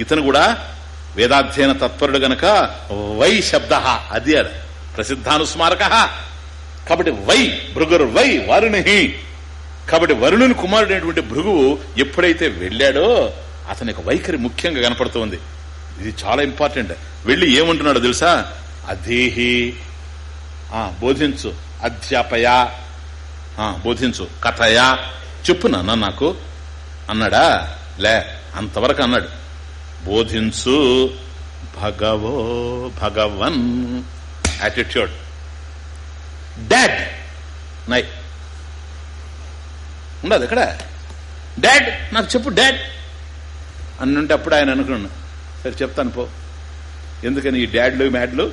ఇతను కూడా వేదాధ్యయన తత్పరుడు గనక వై శబ్ద అది అది. ప్రసిద్ధానుస్మారక. కాబట్టి వై భృగురు వై వరుణి కాబట్టి వరుణుని కుమారుడైనటువంటి భృగువు ఎప్పుడైతే వెళ్ళాడో అతని యొక్క వైఖరి ముఖ్యంగా కనపడుతోంది. ఇది చాలా ఇంపార్టెంట్. వెళ్ళి ఏమంటున్నాడో తెలుసా? అధీహి. ఆ, బోధించు అధ్యాపయ. ఆ, బోధించు కథయా. చెప్పు నాన్న నాకు. అన్నాడా? లే అంతవరకు అన్నాడు. బోధించు భగవో భగవన్ యాటిట్యూడ్ డాడ్ నై. ఉండదు ఇక్కడ. డాడ్ నాకు చెప్పు డాడ్ అన్నుంటే అప్పుడు ఆయన అనుకున్నాను సరే చెప్తాను పో. ఎందుకని ఈ డాడ్లు మ్యాడ్లు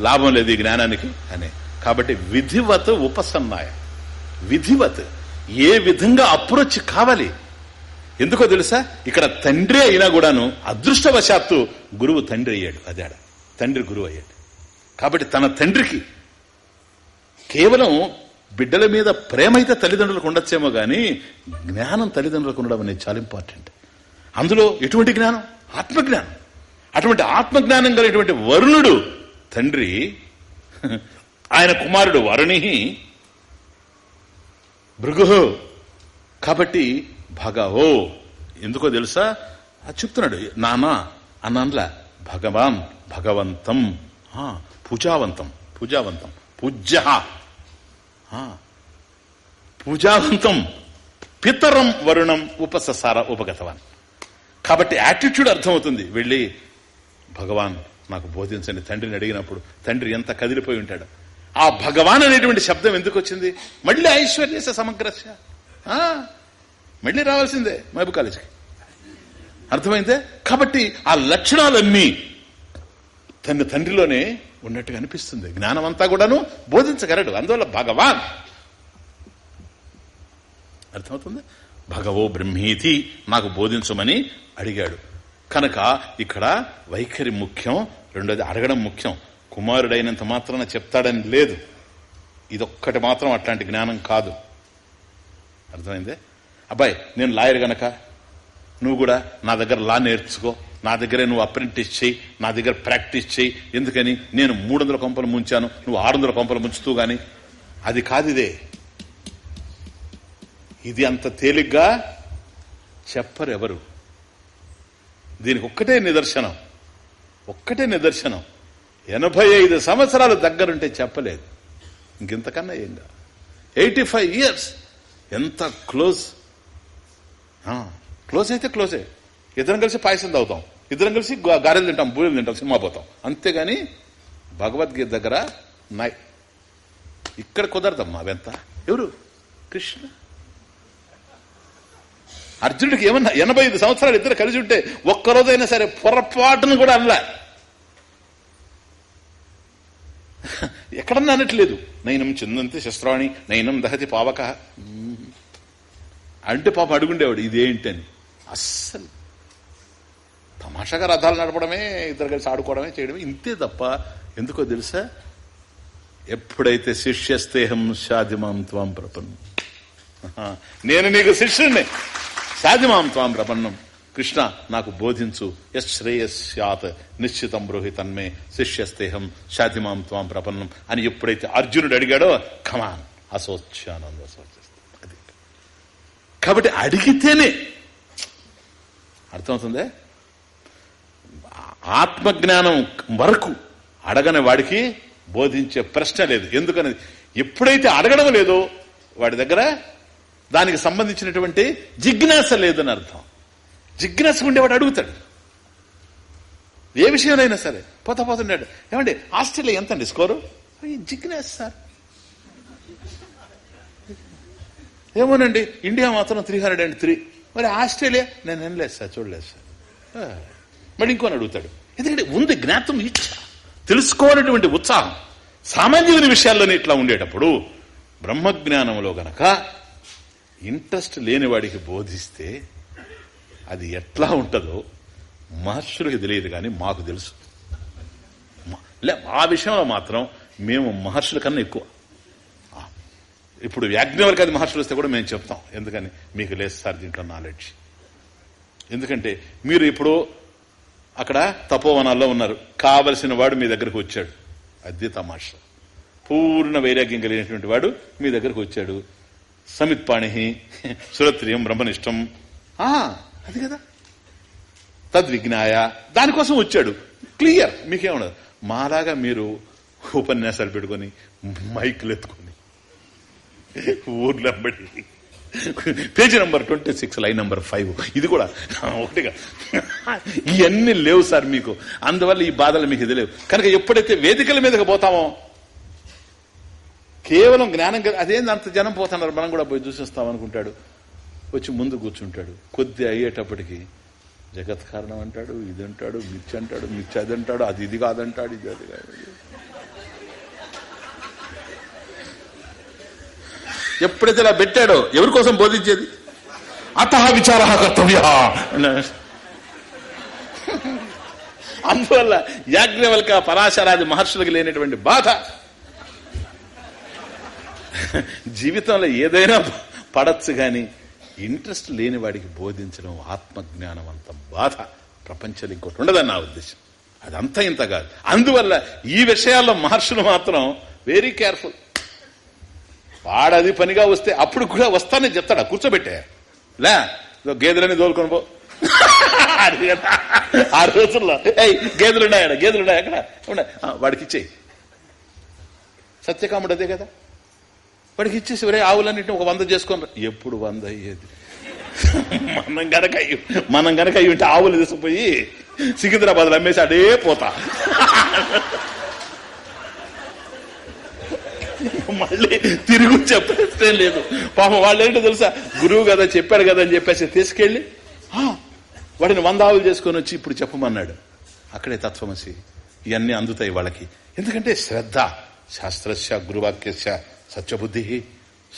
లాభం లేదు ఈ జ్ఞానానికి అని. కాబట్టి విధివత్ ఉపసన్నాయ. విధివత్. ఏ విధంగా అప్రోచ్ కావాలి? ఎందుకో తెలుసా? ఇక్కడ తండ్రి అయినా కూడాను అదృష్టవశాత్తు గురువు తండ్రి అయ్యాడు. అదాడ తండ్రి గురువు అయ్యాడు. కాబట్టి తన తండ్రికి కేవలం బిడ్డల మీద ప్రేమ అయితే తల్లిదండ్రులకు ఉండొచ్చేమో కానీ జ్ఞానం తల్లిదండ్రులకు ఉండడం అనేది చాలా ఇంపార్టెంట్. అందులో ఎటువంటి జ్ఞానం? ఆత్మజ్ఞానం. అటువంటి ఆత్మజ్ఞానం కలిగినటువంటి వరుణుడు తండ్రి ఆయన కుమారుడు వరుణి భృగు కాబట్టి భగవో. ఎందుకో తెలుసా? అది చెప్తున్నాడు నానా అన్నలా భగవాన్ భగవంతం ఆ, పూజావంతం పూజావంతం పూజ్య పూజావంతం పితరం వరుణం ఉపససార ఉపగతవాన్. కాబట్టి యాటిట్యూడ్ అర్థమవుతుంది. వెళ్ళి భగవాన్ నాకు బోధించండి. తండ్రిని అడిగినప్పుడు తండ్రి ఎంత కదిలిపోయి ఉంటాడు? ఆ భగవాన్ అనేటువంటి శబ్దం ఎందుకు వచ్చింది? మళ్ళీ ఐశ్వర్యస సమగ్రస్య ఆ, మళ్ళీ రావాల్సిందే మహబూ కాలేజీకి. అర్థమైందే? కాబట్టి ఆ లక్షణాలన్నీ తన తండ్రిలోనే ఉన్నట్టుగా అనిపిస్తుంది. జ్ఞానం అంతా కూడాను బోధించగలడు. అందువల్ల భగవాన్. అర్థమవుతుంది? భగవో బ్రహ్మీతి నాకు బోధించమని అడిగాడు. కనుక ఇక్కడ వైఖరి ముఖ్యం రెండోది అడగడం ముఖ్యం. కుమారుడైనంత మాత్రాన చెప్తాడని లేదు. ఇదొక్కటి మాత్రం అట్లాంటి జ్ఞానం కాదు. అర్థమైందే? అబ్బాయి నేను లాయర్ గనక నువ్వు కూడా నా దగ్గర లా నేర్చుకో. నా దగ్గరే నువ్వు అప్రెంటిస్ చేయి నా దగ్గర ప్రాక్టీస్ చేయి ఎందుకని? నేను మూడు వందల కొంపలు ముంచాను. నువ్వు ఆరు వందల కొంపలు ముంచుతూ గాని. అది కాదు ఇదే. ఇది అంత తేలిగ్గా చెప్పరు ఎవరు దీనికి ఒక్కటే నిదర్శనం. ఒక్కటే నిదర్శనం. ఎనభై ఐదు సంవత్సరాలు దగ్గరుంటే చెప్పలేదు. ఇంకెంతకన్నా ఏంగా? Eighty five years. ఎంత క్లోజ్? క్లోజ్ అయితే క్లోజే ఇద్దరం కలిసి పాయసం తాగుతాం. ఇద్దరం కలిసి గారెలు తింటాం బూరెలు తింటాం సినిమా పోతాం. అంతేగాని భగవద్గీత దగ్గర నాయ్ ఇక్కడ కుదరదమ్మా అవెంత. ఎవరు? కృష్ణ? అర్జునుడికి ఏమన్నా ఎనభై ఐదు సంవత్సరాలు ఇద్దరు కలిసి ఉంటే ఒక్కరోజైనా సరే పొరపాటును కూడా అనలా. ఎక్కడన్నా అనట్లేదు. నైనం చిందంతి శస్త్రాణి నైనం దహతి పావక. అంటే పాప అడుగుండేవాడు ఇదేంటని? అస్సలు. తమాషాగా రథాలు నడపడమే ఇద్దరు కలిసి ఆడుకోవడమే చేయడమే ఇంతే తప్ప ఎందుకో తెలుసా? ఎప్పుడైతే శిష్యస్తేహం షాదిమాం త్వాం ప్రపన్నం. నేను నీకు శిష్యుణ్ణి. సాధ్యమాం త్వాం ప్రపన్నం. కృష్ణ నాకు బోధించు. ఎస్ శ్రేయస్యాత్. నిశ్చితం బ్రోహి తన్మే. శిష్యస్తేహం శాతిమాం త్వాం ప్రపన్నం అని ఎప్పుడైతే అర్జునుడు అడిగాడో కమాన్ అసోచ్యానంద అసోచ్య కాబట్టి అడిగితేనే. అర్థమవుతుందే? ఆత్మజ్ఞానం వరకు అడగని వాడికి బోధించే ప్రశ్న లేదు. ఎందుకని ఎప్పుడైతే అడగడం లేదో వాడి దగ్గర దానికి సంబంధించినటువంటి జిజ్ఞాస లేదని అర్థం. జిజ్ఞాస ఉండేవాడు అడుగుతాడు. ఏ విషయంలో సరే. పోతా పోతుంటాడు ఏమండి? ఆస్ట్రేలియా ఎంత అండి స్కోరు? "ఈ జిజ్ఞాస సార్. ఏమోనండి ఇండియా మాత్రం త్రీ హండ్రెడ్ అండ్ త్రీ మరి ఆస్ట్రేలియా? నేను వినలేదు సార్ చూడలేదు సార్. "ఆ." మళ్ళీ ఇంకోని అడుగుతాడు. ఎందుకంటే ఉంది జ్ఞాతం ఇచ్చ తెలుసుకోవాలటువంటి ఉత్సాహం. సామాన్యమైన విషయాల్లోనే ఇట్లా ఉండేటప్పుడు బ్రహ్మజ్ఞానంలో గనక ఇంట్రెస్ట్ లేనివాడికి బోధిస్తే అది ఎట్లా ఉంటుందో మహర్షులకు తెలియదు కానీ మాకు తెలుసు. లే ఆ విషయంలో మాత్రం మేము మహర్షుల కన్నా ఎక్కువ. ఇప్పుడు యాజ్ఞవర్గాది అది మహర్షులు వస్తే కూడా మేము చెప్తాం. ఎందుకని? మీకు లేదు సార్ దీంట్లో నాలెడ్జ్ ఎందుకంటే మీరు ఇప్పుడు అక్కడ తపోవనాల్లో ఉన్నారు. కావలసిన వాడు మీ దగ్గరకు వచ్చాడు. అది తమాష. పూర్ణ వైరాగ్యం కలిగినటువంటి వాడు మీ దగ్గరకు వచ్చాడు. సమిత్పాణి సురత్రియం బ్రహ్మనిష్టం. అది కదా. తద్విజ్ఞాయ దానికోసం వచ్చాడు. క్లియర్ మీకేమన్నది మాలాగా మీరు ఉపన్యాసాలు పెట్టుకొని మైకులు ఎత్తుకొని ఊర్లంబడి page number twenty six line number five. ఇది కూడా. ఒకటిగా. ఇవన్నీ లేవు సార్ మీకు. అందువల్ల ఈ బాధలు మీకు ఇది లేవు. కనుక ఎప్పుడైతే వేదికల మీదకి పోతామో కేవలం జ్ఞానం అదేంది అంత జనం పోతున్నారు? మనం కూడా పోయి చూసేస్తాం అనుకుంటాడు. వచ్చి ముందు కూర్చుంటాడు. కొద్ది అయ్యేటప్పటికి జగత్ కారణం అంటాడు ఇది అంటాడు మిర్చి అంటాడు మిర్చి అది అంటాడు అది ఇది కాదంటాడు ఇది అది కాదు. ఎప్పుడైతే ఇలా పెట్టాడో ఎవరి కోసం బోధించేది? అత విచార కర్తవ్య. అందువల్ల యాజ్ఞవల్క పరాశరాది మహర్షులకు లేనటువంటి బాధ. జీవితంలో ఏదైనా పడచ్చు గాని ఇంట్రెస్ట్ లేని వాడికి బోధించడం ఆత్మజ్ఞానం అంత బాధ. ప్రపంచంలో ఇంకోటి ఉండదని నా ఉద్దేశం. అదంతా ఇంత కాదు. అందువల్ల ఈ విషయాల్లో మహర్షులు మాత్రం వెరీ కేర్ఫుల్ వాడది పనిగా వస్తే అప్పుడు కూడా వస్తానని చెప్తాడా? కూర్చోబెట్టే. లే గేదెలని దోలుకొని పో. ఆ రోజుల్లో. ఏయ్ గేదెలున్నాయా అక్కడ ఉన్నాయి వాడికి ఇచ్చేయి. సత్యకాముడు అదే కదా. వాడికి ఇచ్చేసి ఒరే ఆవులన్నింటినీ ఒక వంద చేసుకొని రా. ఎప్పుడు వంద అయ్యేది? మనం గనక అయ్యి మనం గనక అయ్యి ఉంటే ఆవులు తీసుకుపోయి సికింద్రాబాద్ అమ్మేసి అడే పోతా. మళ్ళీ తిరుగు చెప్పేస్తే లేదు. పాపం వాళ్ళు ఏంటో తెలుసా? గురువు కదా చెప్పాడు కదా అని చెప్పేసి తీసుకెళ్ళి "ఆ, వాడిని వంద ఆవులు చేసుకొని వచ్చి ఇప్పుడు చెప్పమన్నాడు. అక్కడే తత్వమసి ఇవన్నీ అందుతాయి వాళ్ళకి. ఎందుకంటే శ్రద్ధ శాస్త్రస్య గురువాక్యస్య సత్యబుద్ధి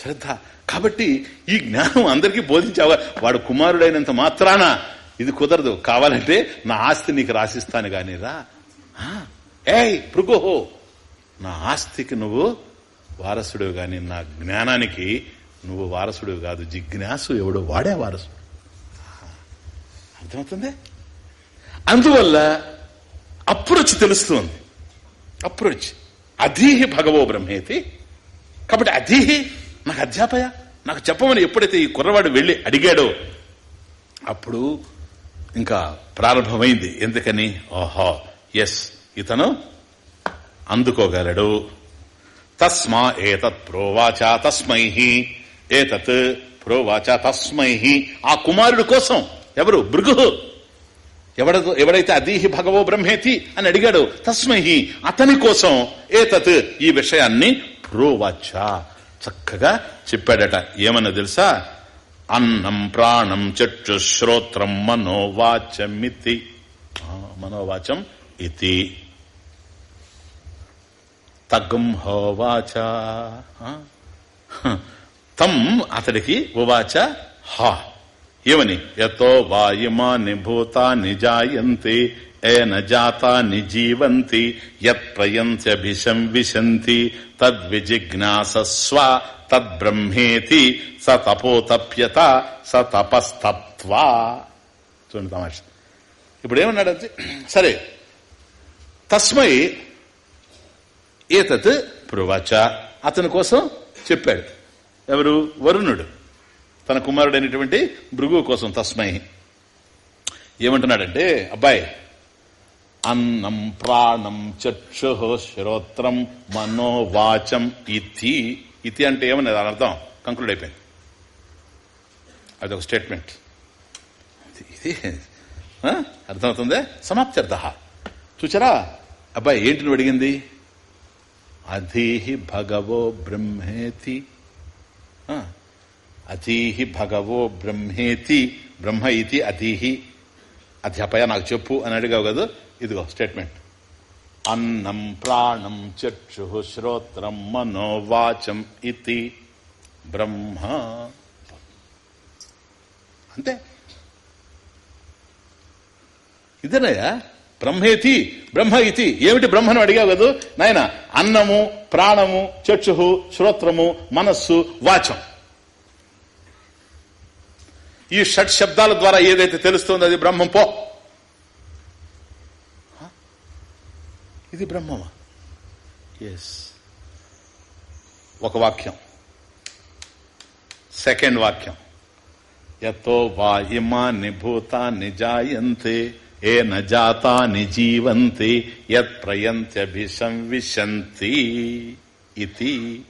శ్రద్ధ. కాబట్టి ఈ జ్ఞానం అందరికీ బోధించావా? వాడు కుమారుడైనంత మాత్రాన ఇది కుదరదు. కావాలంటే నా ఆస్తి నీకు రాసిస్తాను కానీ రా. ఏయ్ భృగుహో నా ఆస్తికి నువ్వు వారసుడు గాని నా జ్ఞానానికి నువ్వు వారసుడు కాదు. జిజ్ఞాసు ఎవడో వాడే వారసుడు. అర్థమవుతుంది? అందువల్ల అప్రోచ్ తెలుస్తుంది. అప్రోచ్. అధీహి భగవో బ్రహ్మేతి. కాబట్టి అధీహి నాకు అధ్యాపయ నాకు చెప్పమని ఎప్పుడైతే ఈ కుర్రవాడు వెళ్ళి అడిగాడో అప్పుడు ఇంకా ప్రారంభమైంది. ఎందుకని? ఓహో ఎస్ ఇతను అందుకోగలడు. తస్మా ఏతత్ ప్రోవాచ తస్మై ఏతత్ ప్రోవాచ తస్మై ఆ కుమారుడు కోసం ఎవరు? భృగు ఎవడ ఎవడైతే అదీహి భగవో బ్రహ్మేతి అని అడిగాడు తస్మై అతని కోసం ఏతత్ ఈ విషయాన్ని ప్రోవాచ చక్కగా చెప్పాడట. ఏమన్నా తెలుసా? అన్నం ప్రాణం చక్షు శ్రోత్రం మనోవాచమితి. మనోవాచం ఇది తగ్గం హోవాచ. తం అతడికి ఉవాచ హా. ఏమని? ఎతో వాయుమాని భూతాని జాయంతి ఏన జాతాని జీవంతి యత్ప్రయంత్యభిషం విశంతి తద్విజిజ్ఞాసస్వ తద్బ్రహ్మేతి స తపోతప్యత స తపస్తత్వా చూడండి తమాష. ఇప్పుడు ఏమన్నాడంటే సరే తస్మై ఏతత్ ప్రువచ. అతని కోసం చెప్పాడు. ఎవరు? వరుణుడు. తన కుమారుడైనటువంటి భృగు కోసం తస్మై. ఏమంటున్నాడంటే అబ్బాయి అన్నం ప్రాణం చక్షు శ్రోత్రం మనోవాచం ఇతి. ఇతి అంటే ఏమని? దాని అర్థం కంక్లూడ్ అయిపోయింది. అదొక స్టేట్మెంట్. ఇది? అర్థమవుతుంది? సమాప్త్యర్థ. చూచారా? అబ్బాయి ఏంటి నువ్వు అడిగింది? అధీహి భగవో బ్రహ్మేతి. అధీహి భగవో బ్రహ్మేతి. బ్రహ్మ ఇది అధీహి. అధ్యాపయ నాకు చెప్పు అని అడిగావు కదా ఇదిగో స్టేట్మెంట్. అన్నం ప్రాణం చక్షు శ్రోత్రం మనోవాచం ఇది. బ్రహ్మ. అంతే. ఇదేనయ్యా? బ్రహ్మేతి బ్రహ్మ ఇతి. ఏమిటి బ్రహ్మను అడిగావు కదా? నాయన అన్నము ప్రాణము చక్షు శ్రోత్రము మనస్సు వాచం. ఈ షట్ శబ్దాల ద్వారా ఏదైతే తెలుస్తుందో అది బ్రహ్మం పో. ఇది బ్రహ్మమా? ఎస్ ఒక వాక్యం. సెకండ్ వాక్యం. ఎత్తో వా భూతాన్ని జాయంతే ఏ నాతాని జీవంతి యత్ ప్రయంత్యభిసంవిశంతి ఇది